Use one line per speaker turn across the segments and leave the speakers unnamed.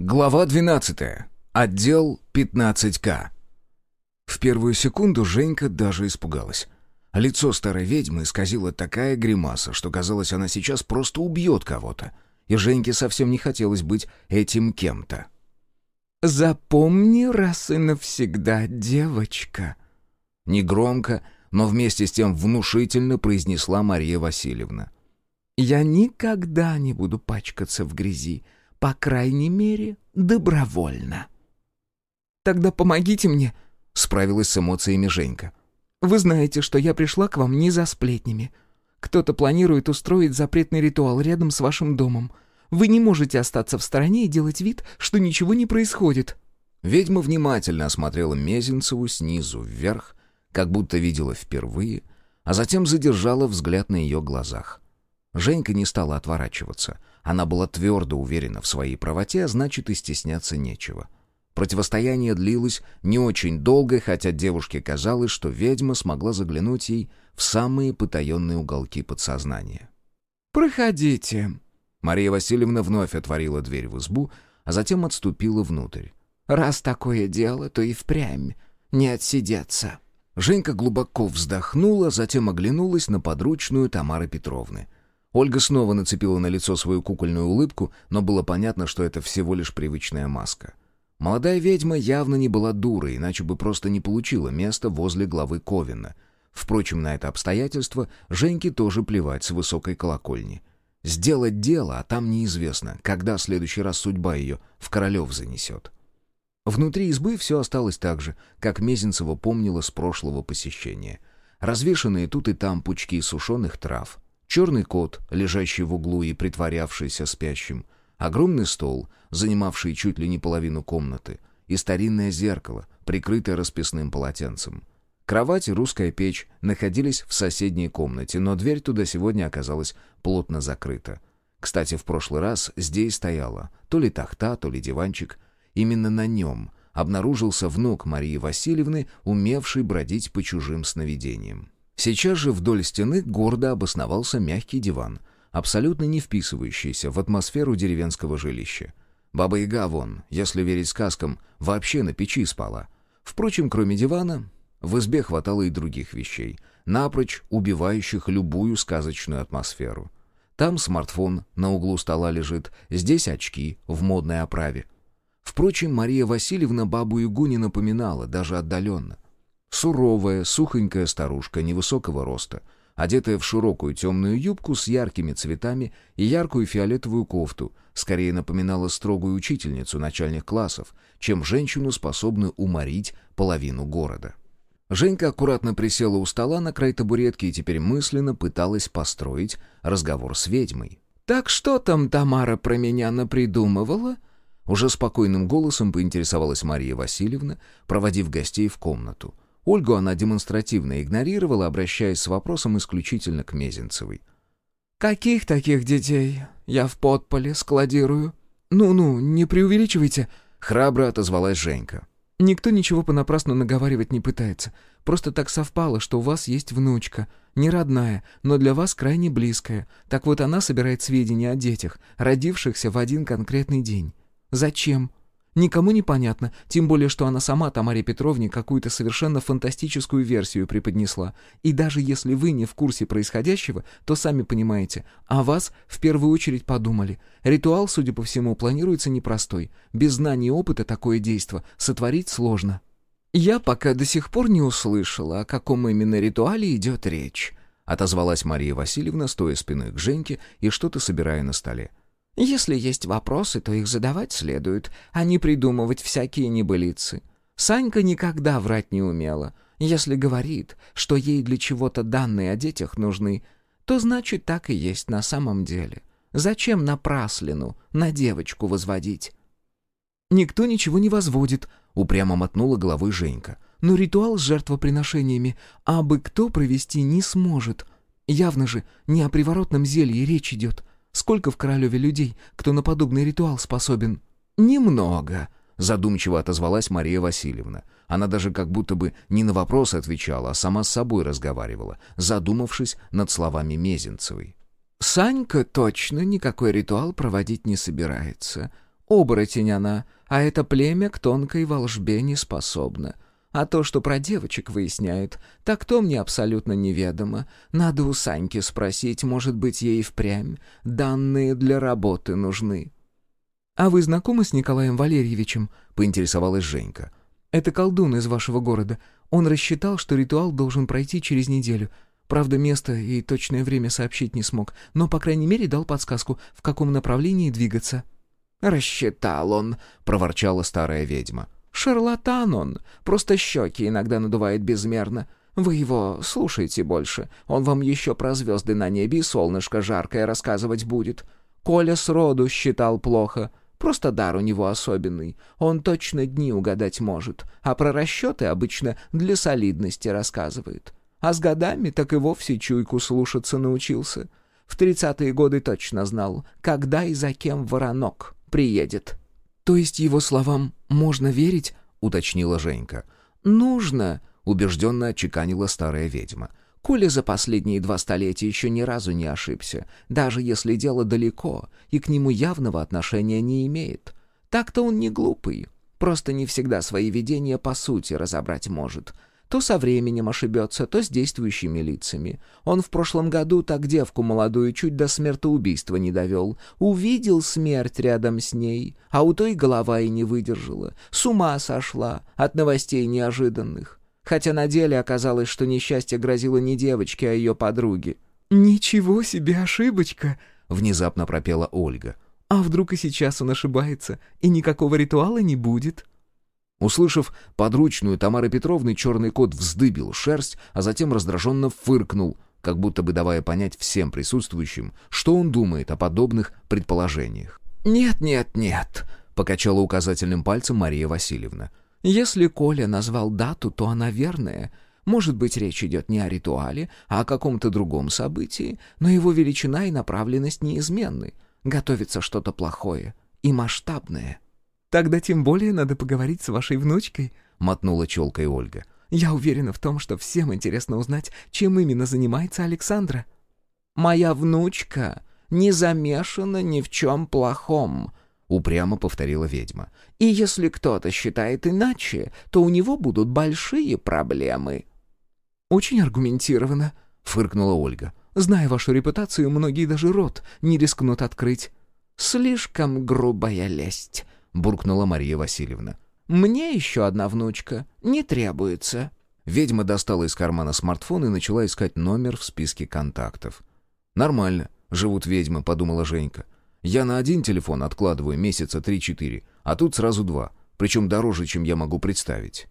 Глава 12. Отдел 15К. В первую секунду Женька даже испугалась. Лицо старой ведьмы исказило такая гримаса, что казалось, она сейчас просто убьет кого-то. И Женьке совсем не хотелось быть этим кем-то.
«Запомни раз и навсегда, девочка!»
Негромко, но вместе с тем внушительно произнесла Мария Васильевна.
«Я никогда не буду пачкаться в грязи, по крайней мере, добровольно». «Тогда помогите мне», — справилась с эмоциями Женька. «Вы знаете, что я пришла к вам не за сплетнями. Кто-то планирует устроить запретный ритуал рядом с вашим домом. Вы не можете остаться в стороне и делать вид, что ничего не происходит».
Ведьма внимательно осмотрела Мезенцеву снизу вверх, как будто видела впервые, а затем задержала взгляд на ее глазах. Женька не стала отворачиваться. Она была твердо уверена в своей правоте, а значит и стесняться нечего. Противостояние длилось не очень долго, хотя девушке казалось, что ведьма смогла заглянуть ей в самые потаенные уголки подсознания.
«Проходите».
Мария Васильевна вновь отворила дверь в избу, а затем отступила внутрь.
«Раз такое дело, то и впрямь не отсидеться».
Женька глубоко вздохнула, затем оглянулась на подручную Тамары Петровны — Ольга снова нацепила на лицо свою кукольную улыбку, но было понятно, что это всего лишь привычная маска. Молодая ведьма явно не была дурой, иначе бы просто не получила место возле главы Ковина. Впрочем, на это обстоятельство Женьке тоже плевать с высокой колокольни. Сделать дело, а там неизвестно, когда в следующий раз судьба ее в Королев занесет. Внутри избы все осталось так же, как Мезенцева помнила с прошлого посещения. Развешанные тут и там пучки сушеных трав — черный кот, лежащий в углу и притворявшийся спящим, огромный стол, занимавший чуть ли не половину комнаты, и старинное зеркало, прикрытое расписным полотенцем. Кровать и русская печь находились в соседней комнате, но дверь туда сегодня оказалась плотно закрыта. Кстати, в прошлый раз здесь стояла то ли тахта, то ли диванчик. Именно на нем обнаружился внук Марии Васильевны, умевший бродить по чужим сновидениям. Сейчас же вдоль стены гордо обосновался мягкий диван, абсолютно не вписывающийся в атмосферу деревенского жилища. Баба-яга вон, если верить сказкам, вообще на печи спала. Впрочем, кроме дивана, в избе хватало и других вещей, напрочь убивающих любую сказочную атмосферу. Там смартфон на углу стола лежит, здесь очки в модной оправе. Впрочем, Мария Васильевна бабу-ягу не напоминала, даже отдаленно — Суровая, сухонькая старушка невысокого роста, одетая в широкую темную юбку с яркими цветами и яркую фиолетовую кофту, скорее напоминала строгую учительницу начальных классов, чем женщину, способную уморить половину города. Женька аккуратно присела у стола на край табуретки и теперь мысленно пыталась построить разговор с ведьмой.
«Так что там Тамара про меня напридумывала?»
Уже спокойным голосом поинтересовалась Мария Васильевна, проводив гостей в комнату — Ольгу она демонстративно игнорировала, обращаясь с вопросом исключительно к Мезенцевой.
«Каких таких детей? Я в подполе складирую». «Ну-ну, не преувеличивайте», — храбро отозвалась Женька. «Никто ничего понапрасну наговаривать не пытается. Просто так совпало, что у вас есть внучка. Не родная, но для вас крайне близкая. Так вот она собирает сведения о детях, родившихся в один конкретный день. Зачем? Никому не понятно, тем более, что она сама Тамаре Петровне какую-то совершенно фантастическую версию преподнесла. И даже если вы не в курсе происходящего, то сами понимаете, о вас в первую очередь подумали. Ритуал, судя по всему, планируется непростой. Без знаний и опыта такое действо сотворить сложно. «Я пока до сих пор не услышала, о каком именно ритуале идет речь», отозвалась Мария Васильевна, стоя спиной к Женьке и что-то собирая на столе. Если есть вопросы, то их задавать следует, а не придумывать всякие небылицы. Санька никогда врать не умела. Если говорит, что ей для чего-то данные о детях нужны, то значит так и есть на самом деле. Зачем напраслину на девочку возводить? «Никто ничего не возводит», — упрямо мотнула головой Женька. «Но ритуал с жертвоприношениями абы кто провести не сможет. Явно же не о приворотном зелье речь идет. Сколько в Королеве людей, кто на подобный ритуал способен?»
«Немного», — задумчиво отозвалась Мария Васильевна. Она даже как будто бы не на вопрос отвечала, а сама с собой разговаривала, задумавшись над словами Мезенцевой.
«Санька точно никакой ритуал проводить не собирается. Оборотень она, а это племя к тонкой волжбе не способно. А то, что про девочек выясняет, так то мне абсолютно неведомо. Надо у Саньки спросить, может быть, ей впрямь данные для работы нужны. «А вы знакомы с Николаем Валерьевичем?» — поинтересовалась Женька. «Это колдун из вашего города. Он рассчитал, что ритуал должен пройти через неделю. Правда, место и точное время сообщить не смог, но, по крайней мере, дал подсказку, в каком направлении двигаться».
«Рассчитал он», — проворчала старая ведьма.
«Шарлатан он, просто щеки иногда надувает безмерно. Вы его слушайте больше, он вам еще про звезды на небе и солнышко жаркое рассказывать будет. Коля сроду считал плохо, просто дар у него особенный, он точно дни угадать может, а про расчеты обычно для солидности рассказывает. А с годами так и вовсе чуйку слушаться научился. В тридцатые годы точно знал, когда и за кем воронок приедет».
«То есть его словам можно верить?» — уточнила Женька.
«Нужно», —
убежденно отчеканила старая ведьма.
«Коля за последние два столетия еще ни разу не ошибся, даже если дело далеко и к нему явного отношения не имеет. Так-то он не глупый, просто не всегда свои видения по сути разобрать может. То со временем ошибется, то с действующими лицами. Он в прошлом году так девку молодую чуть до смертоубийства не довел. Увидел смерть рядом с ней, а у той голова и не выдержала. С ума сошла от новостей неожиданных. Хотя на деле оказалось, что несчастье грозило не девочке, а ее подруге.
«Ничего себе ошибочка!» — внезапно пропела Ольга.
«А вдруг и сейчас он ошибается, и никакого ритуала не будет?»
Услышав подручную Тамары Петровны, черный кот вздыбил шерсть, а затем раздраженно фыркнул, как будто бы давая понять всем присутствующим, что он думает о подобных предположениях.
«Нет, нет, нет», — покачала указательным пальцем Мария Васильевна. «Если Коля назвал дату, то она верная. Может быть, речь идет не о ритуале, а о каком-то другом событии, но его величина и направленность неизменны. Готовится что-то плохое и масштабное».
«Тогда тем более надо поговорить с вашей внучкой», —
мотнула челкой Ольга.
«Я уверена в том, что всем интересно узнать, чем именно занимается Александра».
«Моя внучка не замешана ни в чем плохом», — упрямо повторила ведьма. «И если кто-то считает иначе, то у него будут большие проблемы».
«Очень аргументированно», — фыркнула Ольга. «Зная вашу репутацию, многие даже рот не рискнут открыть».
«Слишком грубая лесть», — буркнула Мария Васильевна. «Мне еще одна внучка. Не требуется».
Ведьма достала из кармана смартфон и начала искать номер в списке контактов. «Нормально, живут ведьмы», — подумала Женька. «Я на один телефон откладываю месяца три-четыре, а тут сразу два, причем дороже, чем я могу представить».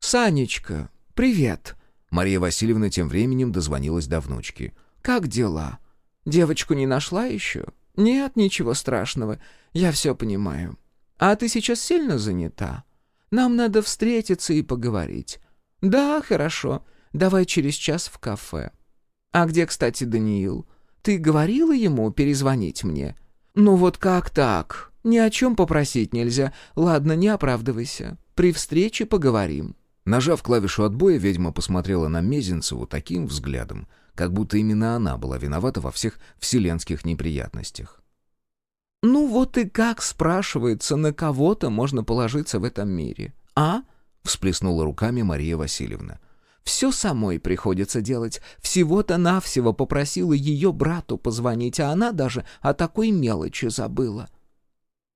«Санечка, привет!»
Мария Васильевна тем временем дозвонилась до внучки.
«Как дела? Девочку не нашла еще?» «Нет, ничего страшного. Я все понимаю. А ты сейчас сильно занята? Нам надо встретиться и поговорить. Да, хорошо. Давай через час в кафе. А где, кстати, Даниил? Ты говорила ему перезвонить мне? Ну вот как так? Ни о чем попросить нельзя. Ладно, не оправдывайся. При встрече поговорим.
Нажав клавишу отбоя, ведьма посмотрела на Мезенцеву таким взглядом, как будто именно она была виновата во всех вселенских неприятностях.
«Ну вот и как, спрашивается, на кого-то можно положиться в этом мире, а?» — всплеснула руками Мария Васильевна. «Все самой приходится делать. Всего-то навсего попросила ее брату позвонить, а она даже о такой мелочи забыла».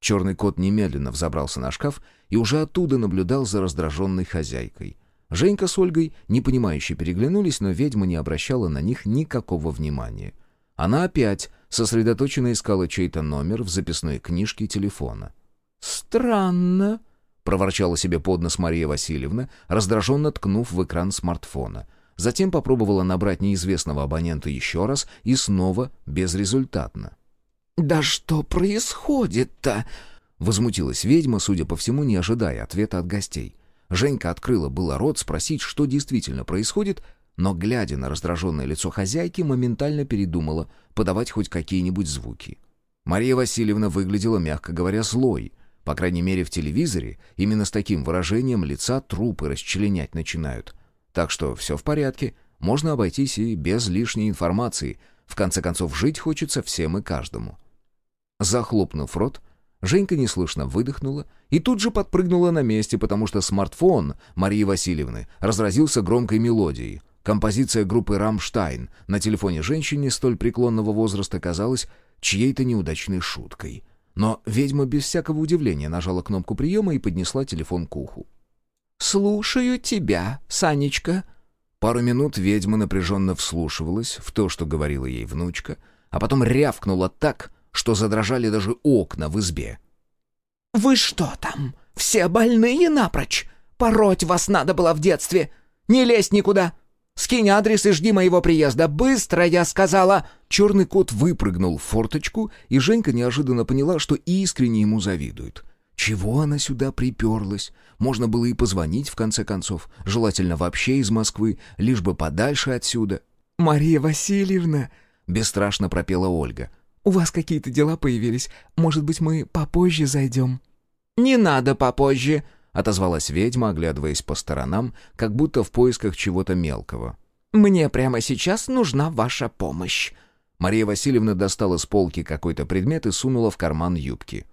Черный кот немедленно взобрался на шкаф и уже оттуда наблюдал за раздраженной хозяйкой. Женька с Ольгой, непонимающе переглянулись, но ведьма не обращала на них никакого внимания. Она опять сосредоточенно искала чей-то номер в записной книжке телефона.
«Странно», —
проворчала себе под нос Мария Васильевна, раздраженно ткнув в экран смартфона. Затем попробовала набрать неизвестного абонента еще раз и снова безрезультатно.
«Да что происходит-то?»
— возмутилась ведьма, судя по всему, не ожидая ответа от гостей. Женька открыла было рот спросить, что действительно происходит, но, глядя на раздраженное лицо хозяйки, моментально передумала подавать хоть какие-нибудь звуки. Мария Васильевна выглядела, мягко говоря, злой. По крайней мере, в телевизоре именно с таким выражением лица трупы расчленять начинают. Так что все в порядке, можно обойтись и без лишней информации. В конце концов, жить хочется всем и каждому. Захлопнув рот, Женька неслышно выдохнула и тут же подпрыгнула на месте, потому что смартфон Марии Васильевны разразился громкой мелодией. Композиция группы «Рамштайн» на телефоне женщине столь преклонного возраста казалась чьей-то неудачной шуткой. Но ведьма без всякого удивления нажала кнопку приема и поднесла телефон к уху.
«Слушаю тебя, Санечка».
Пару минут ведьма напряженно вслушивалась в то, что говорила ей внучка, а потом рявкнула так, что задрожали даже окна в избе.
«Вы что там? Все больные напрочь? Пороть вас надо было в детстве! Не лезь никуда! Скинь адрес и жди моего приезда! Быстро, я сказала!»
Черный кот выпрыгнул в форточку, и Женька неожиданно поняла, что искренне ему завидует. Чего она сюда приперлась? Можно было и позвонить, в конце концов, желательно вообще из Москвы, лишь бы подальше отсюда.
«Мария Васильевна!» — бесстрашно пропела Ольга. У вас какие-то дела появились. Может быть, мы попозже зайдем?» «Не надо попозже», — отозвалась ведьма, оглядываясь по сторонам, как будто в поисках чего-то мелкого. «Мне прямо сейчас нужна ваша помощь».
Мария Васильевна достала с полки какой-то предмет и сунула в карман юбки.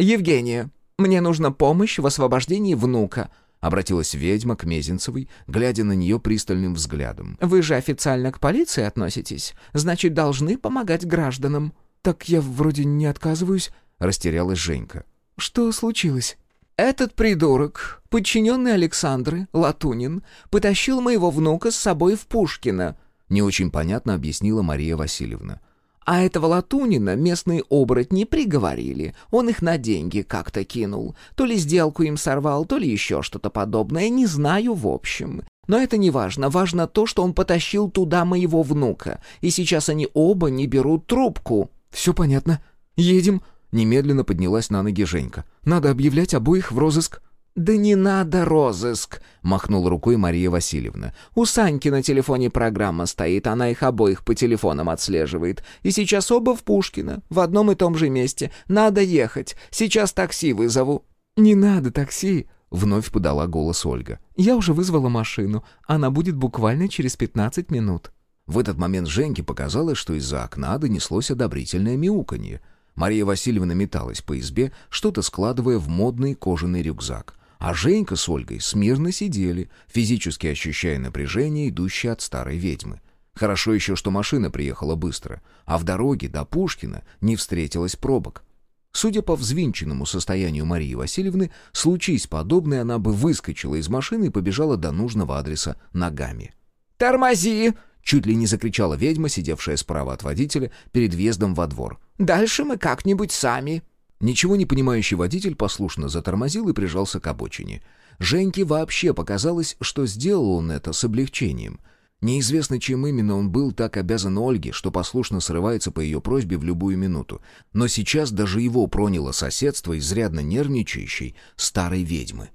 «Евгения, мне нужна помощь в освобождении внука», —
обратилась ведьма к Мезенцевой, глядя на нее пристальным взглядом.
«Вы же официально к полиции относитесь, значит, должны помогать гражданам». «Так я вроде не отказываюсь», — растерялась Женька. «Что случилось?» «Этот придурок, подчиненный Александры, Латунин, потащил моего внука с собой в Пушкино», —
не очень понятно объяснила Мария Васильевна.
А этого Латунина местные оборотни приговорили. Он их на деньги как-то кинул. То ли сделку им сорвал, то ли еще что-то подобное. Не знаю в общем. Но это не важно. Важно то, что он потащил туда моего внука. И сейчас они оба не берут трубку. «Все понятно. Едем». Немедленно поднялась на ноги Женька. «Надо объявлять обоих в розыск». «Да не надо розыск!» — махнула рукой Мария Васильевна. «У Саньки на телефоне программа стоит, она их обоих по телефонам отслеживает. И сейчас оба в Пушкино, в одном и том же месте. Надо ехать. Сейчас такси вызову». «Не надо такси!» — вновь подала голос Ольга. «Я уже вызвала машину. Она будет буквально через пятнадцать минут».
В этот момент Женьке показалось, что из-за окна донеслось одобрительное мяуканье. Мария Васильевна металась по избе, что-то складывая в модный кожаный рюкзак. А Женька с Ольгой смирно сидели, физически ощущая напряжение, идущее от старой ведьмы. Хорошо еще, что машина приехала быстро, а в дороге до Пушкина не встретилась пробок. Судя по взвинченному состоянию Марии Васильевны, случись подобное, она бы выскочила из машины и побежала до нужного адреса ногами.
«Тормози!»
Чуть ли не закричала ведьма, сидевшая справа от водителя, перед въездом во двор.
«Дальше мы как-нибудь сами».
Ничего не понимающий водитель послушно затормозил и прижался к обочине. Женьке вообще показалось, что сделал он это с облегчением. Неизвестно, чем именно он был так обязан Ольге, что послушно срывается по ее просьбе в любую минуту. Но сейчас даже его проняло соседство изрядно нервничающей старой ведьмы.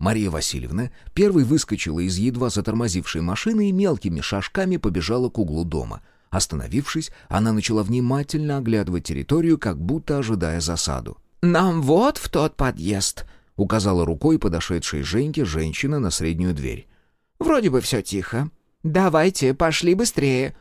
Мария Васильевна первой выскочила из едва затормозившей машины и мелкими шажками побежала к углу дома. Остановившись, она начала внимательно оглядывать территорию, как будто ожидая засаду.
«Нам вот в тот подъезд», — указала рукой подошедшей Женьке женщина на среднюю дверь. «Вроде бы все тихо. Давайте, пошли быстрее».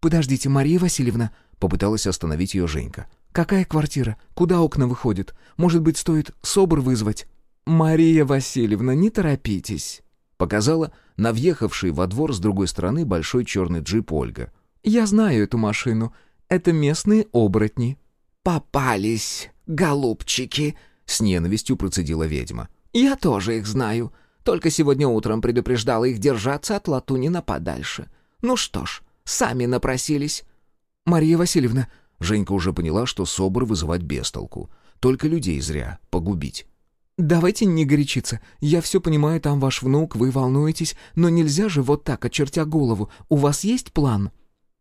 «Подождите, Мария Васильевна», — попыталась остановить ее Женька. «Какая квартира? Куда окна выходят? Может быть, стоит СОБР вызвать?» «Мария Васильевна, не торопитесь», — показала на въехавший во двор с другой стороны большой черный джип Ольга. «Я знаю эту машину. Это местные оборотни». «Попались, голубчики», — с ненавистью процедила ведьма. «Я тоже их знаю. Только сегодня утром предупреждала их держаться от Латунина подальше. Ну что ж, сами напросились». «Мария Васильевна», — Женька уже поняла, что СОБР вызывать бестолку. Только людей зря погубить. «Давайте не горячиться. Я все понимаю, там ваш внук, вы волнуетесь, но нельзя же вот так, очертя голову. У вас есть план?»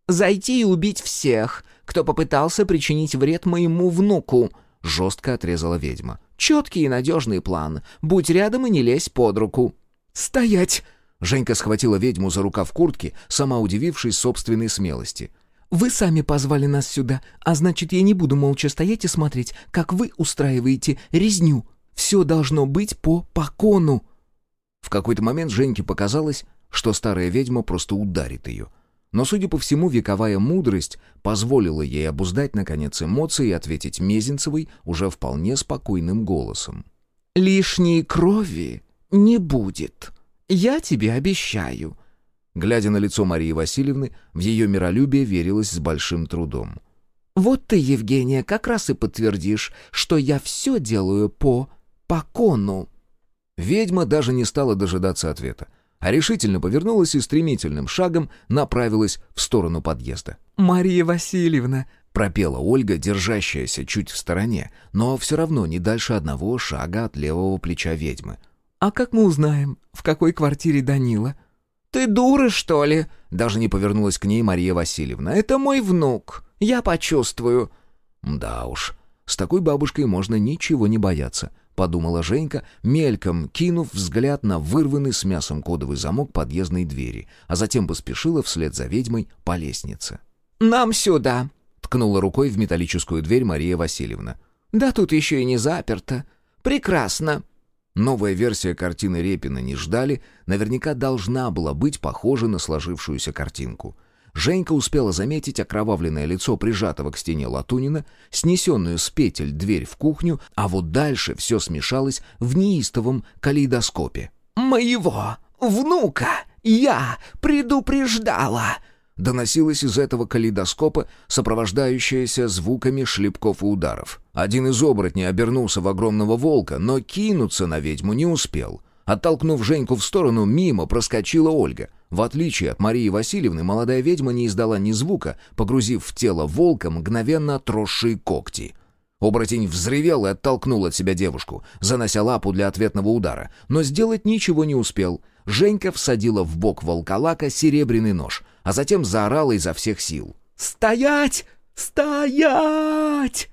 «Зайти и убить всех, кто попытался причинить вред моему внуку», — жестко отрезала ведьма. «Четкий и надежный план. Будь рядом и не лезь под руку». «Стоять!» Женька схватила ведьму за рукав куртки, сама удивившись собственной смелости. «Вы сами позвали нас сюда, а значит, я не буду молча стоять и смотреть, как вы устраиваете резню. Все должно быть по покону». В какой-то момент Женьке показалось, что старая ведьма просто ударит ее.
Но, судя по всему, вековая мудрость позволила ей обуздать, наконец, эмоции и ответить Мезенцевой уже вполне спокойным голосом.
«Лишней крови не будет. Я тебе обещаю».
Глядя на лицо Марии Васильевны, в ее миролюбие верилось с большим трудом.
«Вот ты, Евгения, как раз и подтвердишь, что я все делаю по... по кону».
Ведьма даже не стала дожидаться ответа а решительно повернулась и стремительным шагом направилась в сторону подъезда.
«Мария Васильевна!»
— пропела Ольга, держащаяся чуть в стороне, но все равно не дальше одного шага от левого плеча ведьмы.
«А как мы узнаем, в какой квартире Данила?» «Ты дура, что ли?» — даже не повернулась к ней Мария Васильевна. «Это мой внук. Я почувствую».
«Да уж, с такой бабушкой можно ничего не бояться подумала Женька, мельком кинув взгляд на вырванный с мясом кодовый замок подъездной двери, а затем поспешила вслед за ведьмой по лестнице.
«Нам сюда!»
— ткнула рукой в металлическую дверь Мария Васильевна.
«Да тут еще и не заперто. Прекрасно!»
Новая версия картины Репина не ждали, наверняка должна была быть похожа на сложившуюся картинку — Женька успела заметить окровавленное лицо прижатого к стене Латунина, снесенную с петель дверь в кухню, а вот дальше все смешалось в неистовом калейдоскопе.
«Моего внука я предупреждала!»
Доносилось из этого калейдоскопа, сопровождающееся звуками шлепков и ударов. Один из оборотней обернулся в огромного волка, но кинуться на ведьму не успел — Оттолкнув Женьку в сторону, мимо проскочила Ольга. В отличие от Марии Васильевны, молодая ведьма не издала ни звука, погрузив в тело волка мгновенно отросшие когти. Оборотень взревел и оттолкнул от себя девушку, занося лапу для ответного удара, но сделать ничего не успел. Женька всадила в бок волколака серебряный нож, а затем заорала изо всех сил.
«Стоять! Стоять!»